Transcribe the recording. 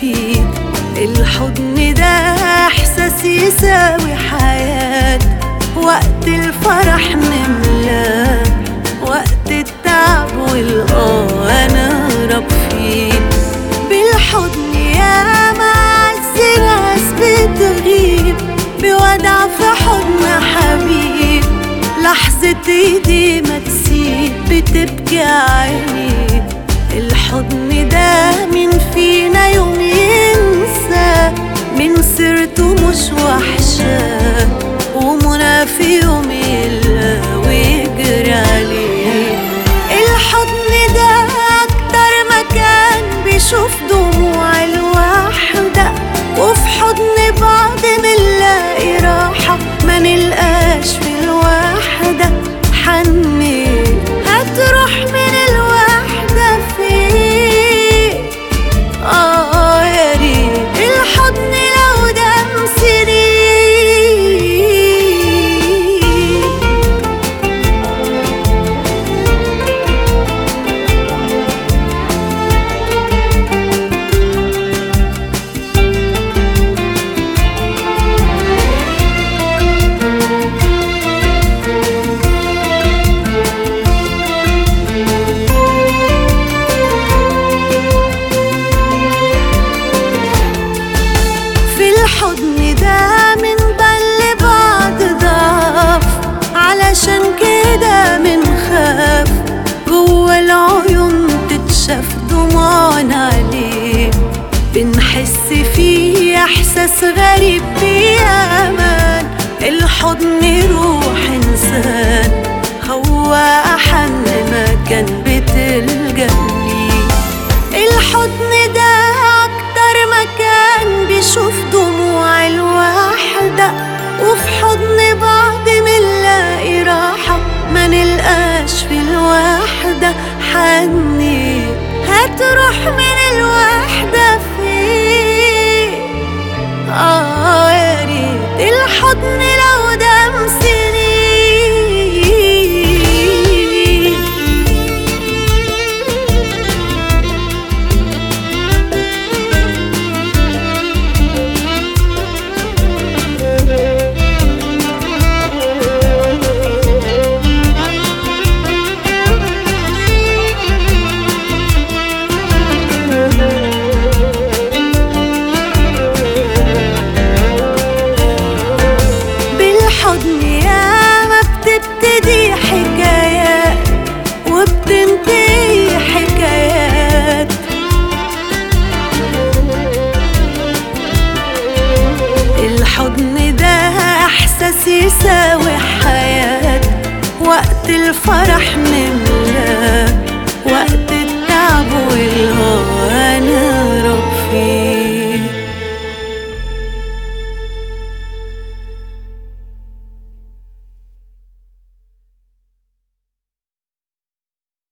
فيه الحضن ده إحساس يساوي حياة. وقت الفرح نملاه وقت التعب والآه نهرب فيه. بالحضن ياما عز ناس بتغيب بودع في حضن حبيب. لحظة إيدي ما تسيب. بتبكي عيني. الحضن ده مين فينا يوم ينسى من سيرته مش وحشة ناس غريب بأمان الحضن روح إنسان. هو أحن مكان بتلجى ليه الحضن ده أكتر مكان بيشوف دموع الواحدة وفي حضن بعض منلاقي راحة ما نلقاش في الواحدة حني هتروح من احمل